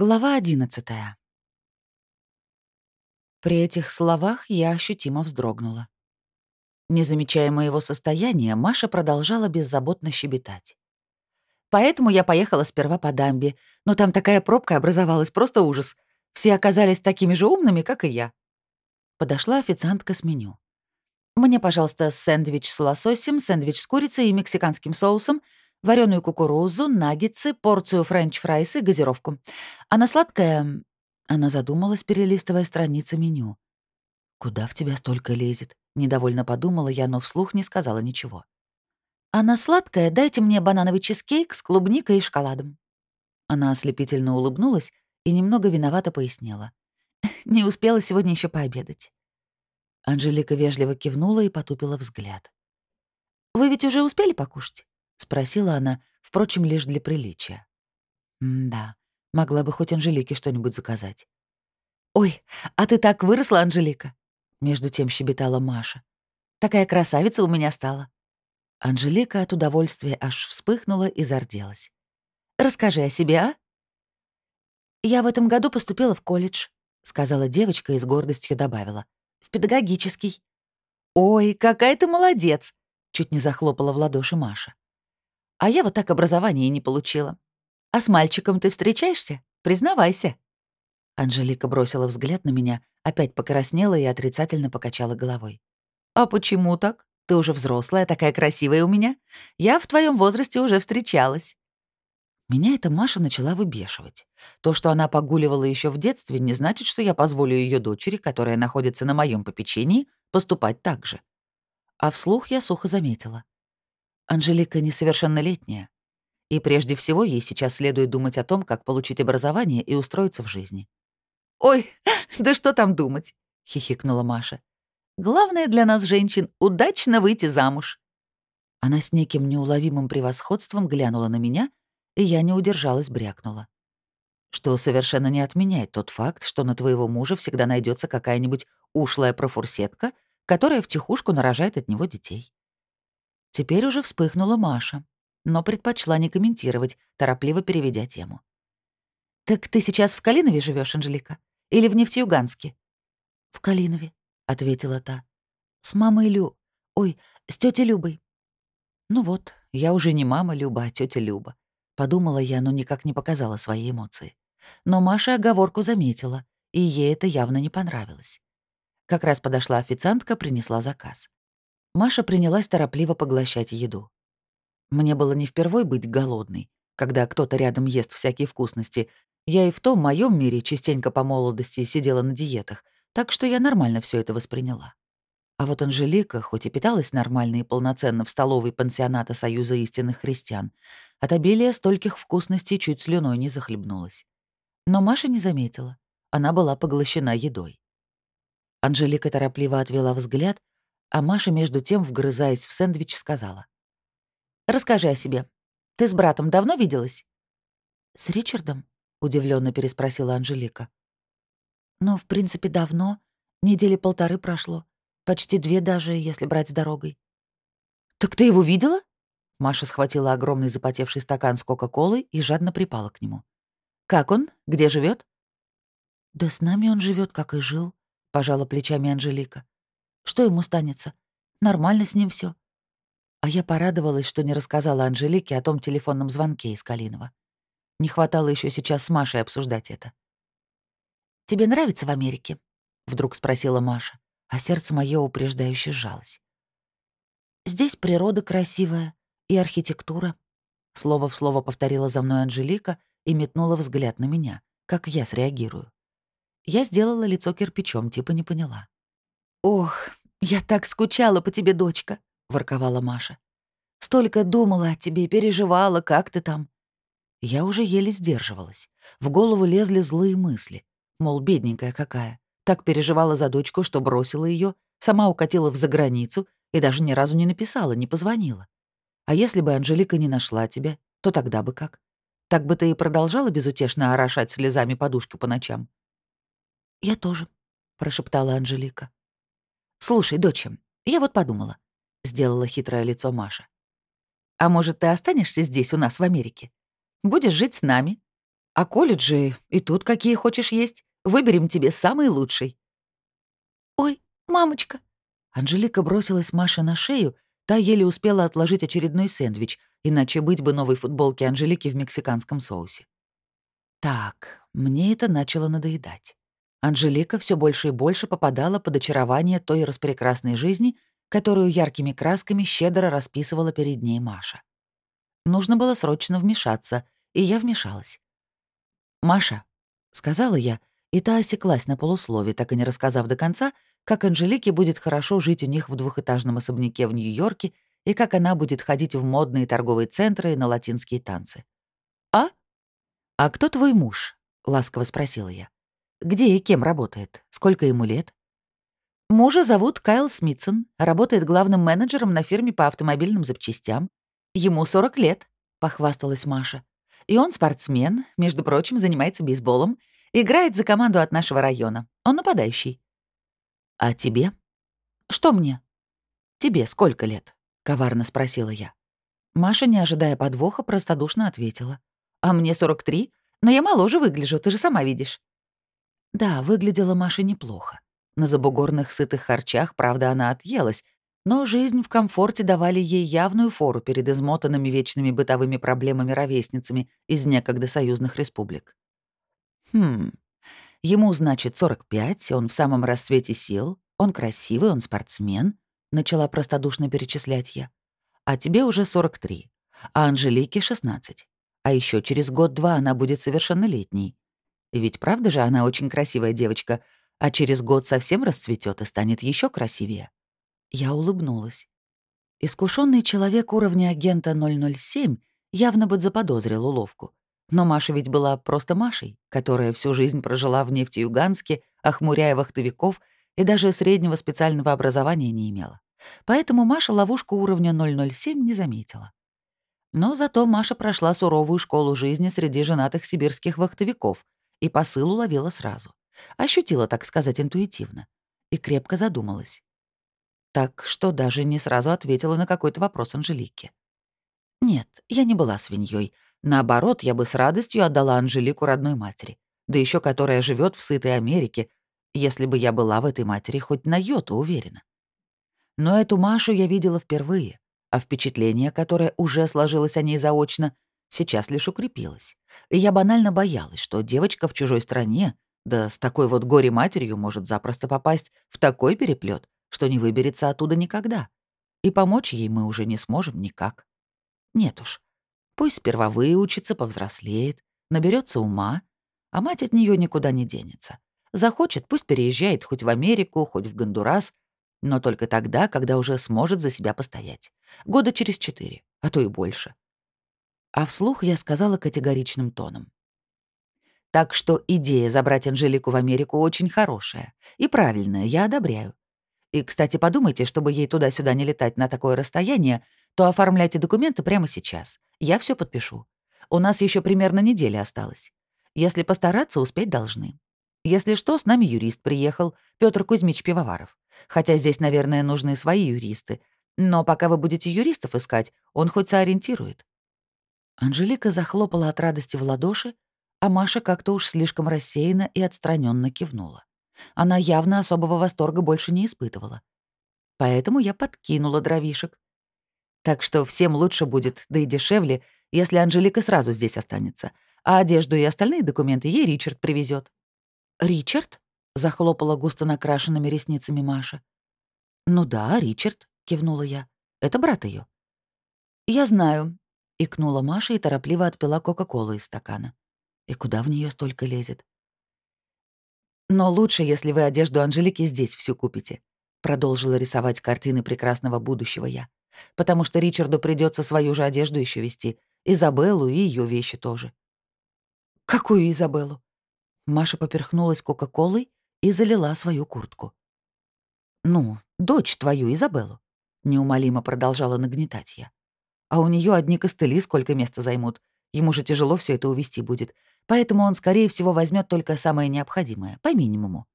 Глава одиннадцатая. При этих словах я ощутимо вздрогнула. Не замечая моего состояния, Маша продолжала беззаботно щебетать. Поэтому я поехала сперва по дамбе, но там такая пробка образовалась, просто ужас. Все оказались такими же умными, как и я. Подошла официантка с меню. Мне, пожалуйста, сэндвич с лососем, сэндвич с курицей и мексиканским соусом, вареную кукурузу, наггетсы, порцию french fries и газировку. А на сладкое... Она задумалась, перелистывая страницы меню. «Куда в тебя столько лезет?» — недовольно подумала я, но вслух не сказала ничего. «А на сладкое дайте мне банановый чизкейк с клубникой и шоколадом». Она ослепительно улыбнулась и немного виновато пояснила. «Не успела сегодня еще пообедать». Анжелика вежливо кивнула и потупила взгляд. «Вы ведь уже успели покушать?» — спросила она, впрочем, лишь для приличия. «Да, могла бы хоть Анжелике что-нибудь заказать». «Ой, а ты так выросла, Анжелика!» — между тем щебетала Маша. «Такая красавица у меня стала». Анжелика от удовольствия аж вспыхнула и зарделась. «Расскажи о себе, а?» «Я в этом году поступила в колледж», — сказала девочка и с гордостью добавила. «В педагогический». «Ой, какая ты молодец!» — чуть не захлопала в ладоши Маша. А я вот так образование не получила. А с мальчиком ты встречаешься? Признавайся». Анжелика бросила взгляд на меня, опять покраснела и отрицательно покачала головой. «А почему так? Ты уже взрослая, такая красивая у меня. Я в твоем возрасте уже встречалась». Меня эта Маша начала выбешивать. То, что она погуливала еще в детстве, не значит, что я позволю ее дочери, которая находится на моем попечении, поступать так же. А вслух я сухо заметила. Анжелика несовершеннолетняя. И прежде всего ей сейчас следует думать о том, как получить образование и устроиться в жизни. «Ой, да что там думать?» — хихикнула Маша. «Главное для нас, женщин, удачно выйти замуж». Она с неким неуловимым превосходством глянула на меня, и я не удержалась, брякнула. Что совершенно не отменяет тот факт, что на твоего мужа всегда найдется какая-нибудь ушлая профурсетка, которая втихушку нарожает от него детей. Теперь уже вспыхнула Маша, но предпочла не комментировать, торопливо переведя тему. «Так ты сейчас в Калинове живешь, Анжелика? Или в Нефтеюганске?» «В Калинове», — ответила та. «С мамой Лю... Ой, с тетей Любой». «Ну вот, я уже не мама Люба, а тетя Люба», — подумала я, но никак не показала свои эмоции. Но Маша оговорку заметила, и ей это явно не понравилось. Как раз подошла официантка, принесла заказ. Маша принялась торопливо поглощать еду. Мне было не впервой быть голодной, когда кто-то рядом ест всякие вкусности. Я и в том моем мире частенько по молодости сидела на диетах, так что я нормально все это восприняла. А вот Анжелика, хоть и питалась нормально и полноценно в столовой пансионата Союза истинных христиан, от обилия стольких вкусностей чуть слюной не захлебнулась. Но Маша не заметила. Она была поглощена едой. Анжелика торопливо отвела взгляд, а Маша, между тем, вгрызаясь в сэндвич, сказала. «Расскажи о себе. Ты с братом давно виделась?» «С Ричардом?» — удивленно переспросила Анжелика. «Ну, в принципе, давно. Недели полторы прошло. Почти две даже, если брать с дорогой». «Так ты его видела?» Маша схватила огромный запотевший стакан с Кока-Колой и жадно припала к нему. «Как он? Где живет? «Да с нами он живет, как и жил», — пожала плечами Анжелика. Что ему станется? Нормально с ним все. А я порадовалась, что не рассказала Анжелике о том телефонном звонке из Калинова. Не хватало еще сейчас с Машей обсуждать это. «Тебе нравится в Америке?» — вдруг спросила Маша, а сердце мое упреждающе сжалось. «Здесь природа красивая и архитектура», — слово в слово повторила за мной Анжелика и метнула взгляд на меня, как я среагирую. Я сделала лицо кирпичом, типа не поняла. «Ох, я так скучала по тебе, дочка», — ворковала Маша. «Столько думала о тебе, переживала, как ты там». Я уже еле сдерживалась. В голову лезли злые мысли. Мол, бедненькая какая. Так переживала за дочку, что бросила ее, сама укатила в заграницу и даже ни разу не написала, не позвонила. А если бы Анжелика не нашла тебя, то тогда бы как? Так бы ты и продолжала безутешно орошать слезами подушки по ночам? «Я тоже», — прошептала Анжелика. «Слушай, доча, я вот подумала», — сделала хитрое лицо Маша. «А может, ты останешься здесь у нас в Америке? Будешь жить с нами?» А колледжи и тут какие хочешь есть. Выберем тебе самый лучший». «Ой, мамочка!» Анжелика бросилась Маше на шею, та еле успела отложить очередной сэндвич, иначе быть бы новой футболки Анжелики в мексиканском соусе. Так, мне это начало надоедать. Анжелика все больше и больше попадала под очарование той распрекрасной жизни, которую яркими красками щедро расписывала перед ней Маша. Нужно было срочно вмешаться, и я вмешалась. «Маша», — сказала я, и та осеклась на полуслове, так и не рассказав до конца, как Анжелике будет хорошо жить у них в двухэтажном особняке в Нью-Йорке и как она будет ходить в модные торговые центры и на латинские танцы. «А? А кто твой муж?» — ласково спросила я. «Где и кем работает? Сколько ему лет?» Мужа зовут Кайл Смитсон, работает главным менеджером на фирме по автомобильным запчастям. Ему 40 лет, похвасталась Маша. И он спортсмен, между прочим, занимается бейсболом, играет за команду от нашего района. Он нападающий. А тебе? Что мне? Тебе сколько лет? коварно спросила я. Маша, не ожидая подвоха, простодушно ответила. А мне 43, но я моложе выгляжу, ты же сама видишь. Да, выглядела Маша неплохо. На забугорных сытых харчах, правда, она отъелась, но жизнь в комфорте давали ей явную фору перед измотанными вечными бытовыми проблемами-ровесницами из некогда союзных республик. Хм, ему, значит, 45, он в самом расцвете сил, он красивый, он спортсмен, начала простодушно перечислять я. А тебе уже 43, а Анжелике 16. А еще через год-два она будет совершеннолетней. Ведь правда же она очень красивая девочка, а через год совсем расцветет и станет еще красивее. Я улыбнулась. Искушенный человек уровня агента 007 явно бы заподозрил уловку. Но Маша ведь была просто Машей, которая всю жизнь прожила в нефтеюганске, охмуряя вахтовиков и даже среднего специального образования не имела. Поэтому Маша ловушку уровня 007 не заметила. Но зато Маша прошла суровую школу жизни среди женатых сибирских вахтовиков и посыл уловила сразу. Ощутила, так сказать, интуитивно. И крепко задумалась. Так что даже не сразу ответила на какой-то вопрос Анжелики. Нет, я не была свиньей. Наоборот, я бы с радостью отдала Анжелику родной матери, да еще которая живет в сытой Америке, если бы я была в этой матери хоть на йоту уверена. Но эту Машу я видела впервые, а впечатление, которое уже сложилось о ней заочно, сейчас лишь укрепилось. И я банально боялась, что девочка в чужой стране да с такой вот горе-матерью может запросто попасть в такой переплет, что не выберется оттуда никогда. И помочь ей мы уже не сможем никак. Нет уж. Пусть сперва выучится, повзрослеет, наберется ума, а мать от нее никуда не денется. Захочет, пусть переезжает хоть в Америку, хоть в Гондурас, но только тогда, когда уже сможет за себя постоять. Года через четыре, а то и больше. А вслух я сказала категоричным тоном. Так что идея забрать Анжелику в Америку очень хорошая и правильная, я одобряю. И, кстати, подумайте, чтобы ей туда-сюда не летать на такое расстояние, то оформляйте документы прямо сейчас. Я все подпишу. У нас еще примерно неделя осталась. Если постараться, успеть должны. Если что, с нами юрист приехал, Петр Кузьмич Пивоваров. Хотя здесь, наверное, нужны свои юристы. Но пока вы будете юристов искать, он хоть сориентирует. Анжелика захлопала от радости в ладоши, а Маша как-то уж слишком рассеянно и отстраненно кивнула. Она явно особого восторга больше не испытывала. Поэтому я подкинула дровишек. Так что всем лучше будет, да и дешевле, если Анжелика сразу здесь останется, а одежду и остальные документы ей Ричард привезет. «Ричард?» — захлопала густо накрашенными ресницами Маша. «Ну да, Ричард», — кивнула я. «Это брат ее. «Я знаю», — икнула Маша и торопливо отпила Кока-Колы из стакана. И куда в нее столько лезет? Но лучше, если вы одежду Анжелики здесь всю купите. Продолжила рисовать картины прекрасного будущего я. Потому что Ричарду придется свою же одежду еще вести. Изабеллу и ее вещи тоже. Какую Изабеллу? Маша поперхнулась Кока-Колой и залила свою куртку. «Ну, дочь твою, Изабеллу», — неумолимо продолжала нагнетать я. «А у нее одни костыли сколько места займут. Ему же тяжело все это увести будет поэтому он, скорее всего, возьмет только самое необходимое, по минимуму.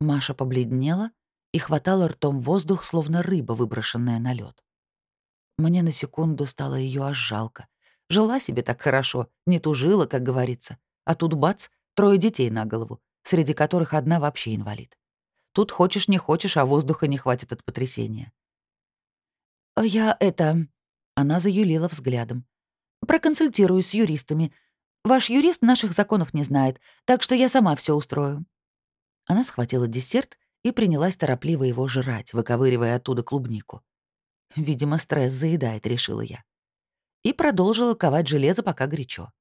Маша побледнела и хватала ртом воздух, словно рыба, выброшенная на лед. Мне на секунду стало ее аж жалко. Жила себе так хорошо, не тужила, как говорится. А тут бац, трое детей на голову, среди которых одна вообще инвалид. Тут хочешь не хочешь, а воздуха не хватит от потрясения. «А «Я это...» — она заюлила взглядом. «Проконсультируюсь с юристами. Ваш юрист наших законов не знает, так что я сама все устрою». Она схватила десерт и принялась торопливо его жрать, выковыривая оттуда клубнику. Видимо, стресс заедает, решила я. И продолжила ковать железо, пока горячо.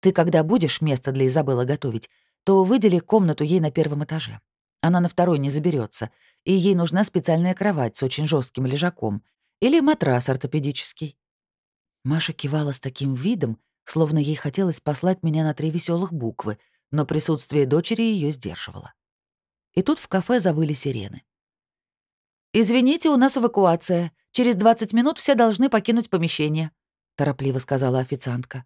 Ты, когда будешь место для Изабеллы готовить, то выдели комнату ей на первом этаже. Она на второй не заберется, и ей нужна специальная кровать с очень жестким лежаком или матрас ортопедический. Маша кивала с таким видом, словно ей хотелось послать меня на три веселых буквы, но присутствие дочери ее сдерживало. И тут в кафе завыли сирены. «Извините, у нас эвакуация. Через 20 минут все должны покинуть помещение», — торопливо сказала официантка.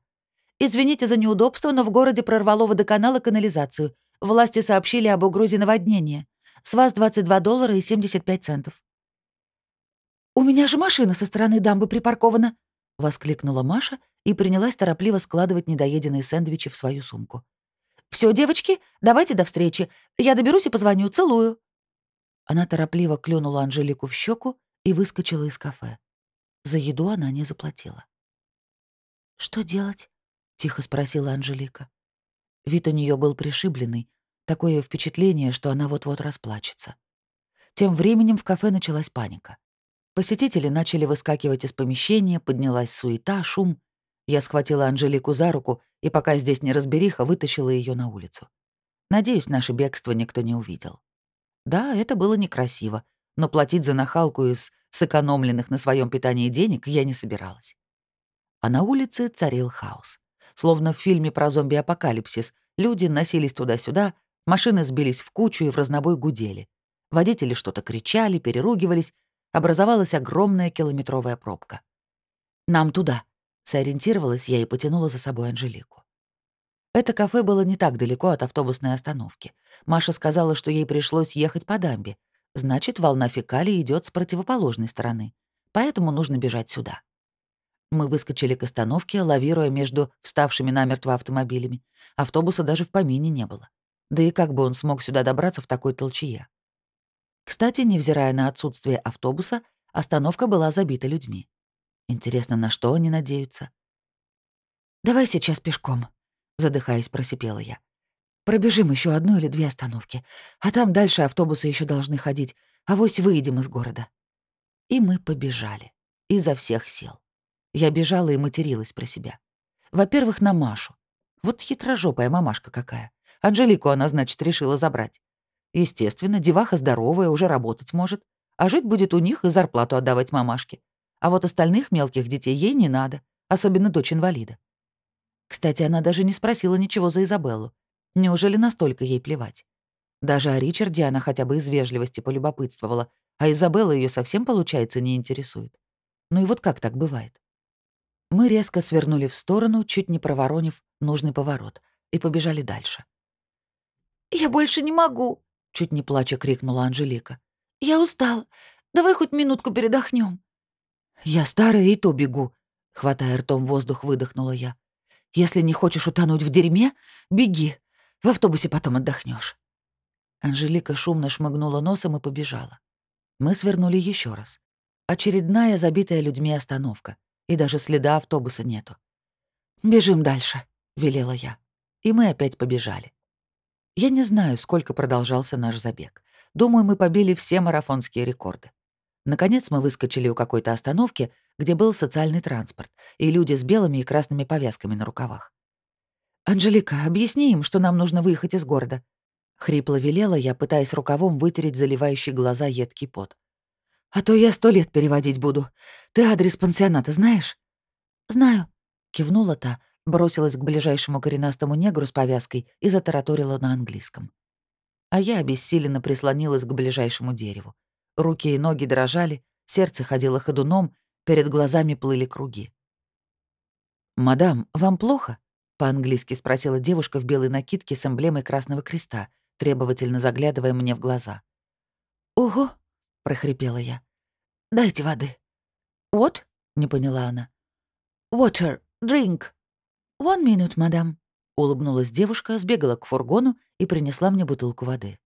«Извините за неудобство, но в городе прорвало водоканал и канализацию. Власти сообщили об угрозе наводнения. С вас 22 доллара и 75 центов». «У меня же машина со стороны дамбы припаркована», — воскликнула Маша и принялась торопливо складывать недоеденные сэндвичи в свою сумку. Все, девочки, давайте до встречи. Я доберусь и позвоню. Целую». Она торопливо клюнула Анжелику в щеку и выскочила из кафе. За еду она не заплатила. «Что делать?» — тихо спросила Анжелика. Вид у нее был пришибленный, такое впечатление, что она вот-вот расплачется. Тем временем в кафе началась паника. Посетители начали выскакивать из помещения, поднялась суета, шум. Я схватила Анжелику за руку и, пока здесь не разбериха, вытащила ее на улицу. Надеюсь, наше бегство никто не увидел. Да, это было некрасиво, но платить за нахалку из сэкономленных на своем питании денег я не собиралась. А на улице царил хаос. Словно в фильме про зомби-апокалипсис, люди носились туда-сюда, машины сбились в кучу и в разнобой гудели. Водители что-то кричали, переругивались, образовалась огромная километровая пробка. «Нам туда», — сориентировалась я и потянула за собой Анжелику. Это кафе было не так далеко от автобусной остановки. Маша сказала, что ей пришлось ехать по дамбе. Значит, волна фекалий идет с противоположной стороны. Поэтому нужно бежать сюда. Мы выскочили к остановке, лавируя между вставшими намертво автомобилями. Автобуса даже в помине не было. Да и как бы он смог сюда добраться в такой толчье? Кстати, невзирая на отсутствие автобуса, остановка была забита людьми. Интересно, на что они надеются? «Давай сейчас пешком», — задыхаясь, просипела я. «Пробежим еще одну или две остановки, а там дальше автобусы еще должны ходить, а вось выйдем из города». И мы побежали. Изо всех сил. Я бежала и материлась про себя. Во-первых, на Машу. Вот хитрожопая мамашка какая. Анжелику она, значит, решила забрать. Естественно, деваха здоровая, уже работать может. А жить будет у них и зарплату отдавать мамашке. А вот остальных мелких детей ей не надо, особенно дочь инвалида. Кстати, она даже не спросила ничего за Изабеллу. Неужели настолько ей плевать? Даже о Ричарде она хотя бы из вежливости полюбопытствовала, а Изабелла ее совсем, получается, не интересует. Ну и вот как так бывает? Мы резко свернули в сторону, чуть не проворонив нужный поворот, и побежали дальше. «Я больше не могу», Чуть не плача крикнула Анжелика. «Я устала. Давай хоть минутку передохнем. «Я старая и то бегу», — хватая ртом воздух, выдохнула я. «Если не хочешь утонуть в дерьме, беги. В автобусе потом отдохнешь. Анжелика шумно шмыгнула носом и побежала. Мы свернули еще раз. Очередная забитая людьми остановка. И даже следа автобуса нету. «Бежим дальше», — велела я. И мы опять побежали. Я не знаю, сколько продолжался наш забег. Думаю, мы побили все марафонские рекорды. Наконец мы выскочили у какой-то остановки, где был социальный транспорт, и люди с белыми и красными повязками на рукавах. «Анжелика, объясни им, что нам нужно выехать из города». Хрипло велела я, пытаясь рукавом вытереть заливающий глаза едкий пот. «А то я сто лет переводить буду. Ты адрес пансионата знаешь?» «Знаю», — кивнула та, бросилась к ближайшему коренастому негру с повязкой и затараторила на английском. А я обессиленно прислонилась к ближайшему дереву. Руки и ноги дрожали, сердце ходило ходуном, перед глазами плыли круги. «Мадам, вам плохо?» — по-английски спросила девушка в белой накидке с эмблемой Красного Креста, требовательно заглядывая мне в глаза. «Ого!» — прохрипела я. «Дайте воды». «Вот?» — не поняла она. «Water», Drink». «One minute, мадам», — улыбнулась девушка, сбегала к фургону и принесла мне бутылку воды.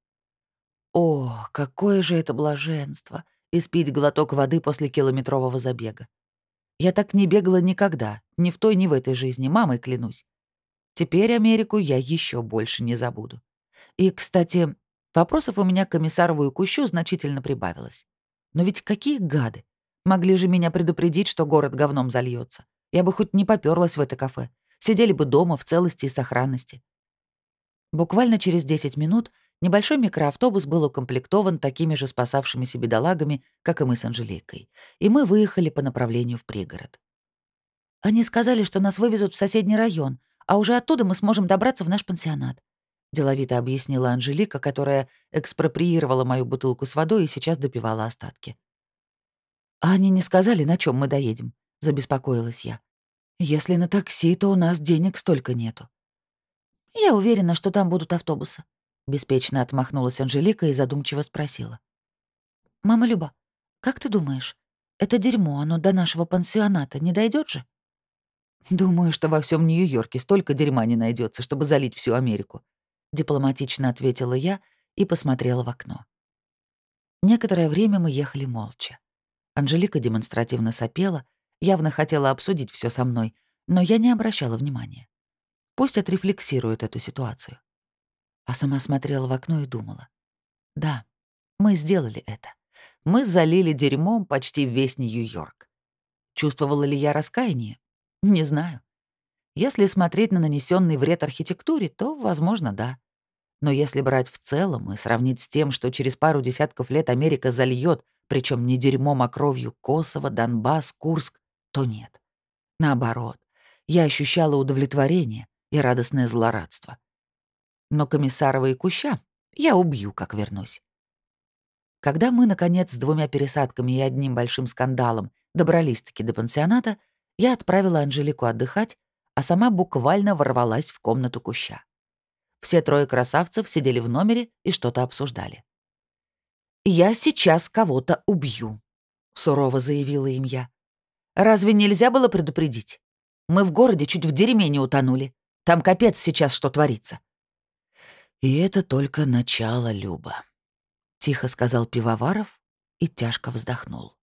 О, какое же это блаженство — испить глоток воды после километрового забега. Я так не бегала никогда, ни в той, ни в этой жизни, мамой клянусь. Теперь Америку я еще больше не забуду. И, кстати, вопросов у меня к комиссарову и Кущу значительно прибавилось. Но ведь какие гады! Могли же меня предупредить, что город говном зальется. Я бы хоть не попёрлась в это кафе. Сидели бы дома в целости и сохранности. Буквально через 10 минут небольшой микроавтобус был укомплектован такими же спасавшимися бедолагами, как и мы с Анжеликой, и мы выехали по направлению в пригород. Они сказали, что нас вывезут в соседний район, а уже оттуда мы сможем добраться в наш пансионат. Деловито объяснила Анжелика, которая экспроприировала мою бутылку с водой и сейчас допивала остатки. «А они не сказали, на чем мы доедем?» — забеспокоилась я. «Если на такси, то у нас денег столько нету». «Я уверена, что там будут автобусы», — беспечно отмахнулась Анжелика и задумчиво спросила. «Мама Люба, как ты думаешь, это дерьмо, оно до нашего пансионата не дойдет же?» «Думаю, что во всем Нью-Йорке столько дерьма не найдется, чтобы залить всю Америку», — дипломатично ответила я и посмотрела в окно. Некоторое время мы ехали молча. Анжелика демонстративно сопела, явно хотела обсудить все со мной, но я не обращала внимания. Пусть отрефлексирует эту ситуацию. А сама смотрела в окно и думала. Да, мы сделали это. Мы залили дерьмом почти весь Нью-Йорк. Чувствовала ли я раскаяние? Не знаю. Если смотреть на нанесенный вред архитектуре, то, возможно, да. Но если брать в целом и сравнить с тем, что через пару десятков лет Америка зальет причем не дерьмом, а кровью Косово, Донбасс, Курск, то нет. Наоборот, я ощущала удовлетворение и радостное злорадство. Но Комиссарова и Куща я убью, как вернусь. Когда мы, наконец, с двумя пересадками и одним большим скандалом добрались-таки до пансионата, я отправила Анжелику отдыхать, а сама буквально ворвалась в комнату Куща. Все трое красавцев сидели в номере и что-то обсуждали. «Я сейчас кого-то убью», — сурово заявила им я. «Разве нельзя было предупредить? Мы в городе чуть в дерьме не утонули. Там капец сейчас что творится». «И это только начало, Люба», — тихо сказал Пивоваров и тяжко вздохнул.